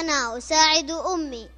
أنا أساعد أمي.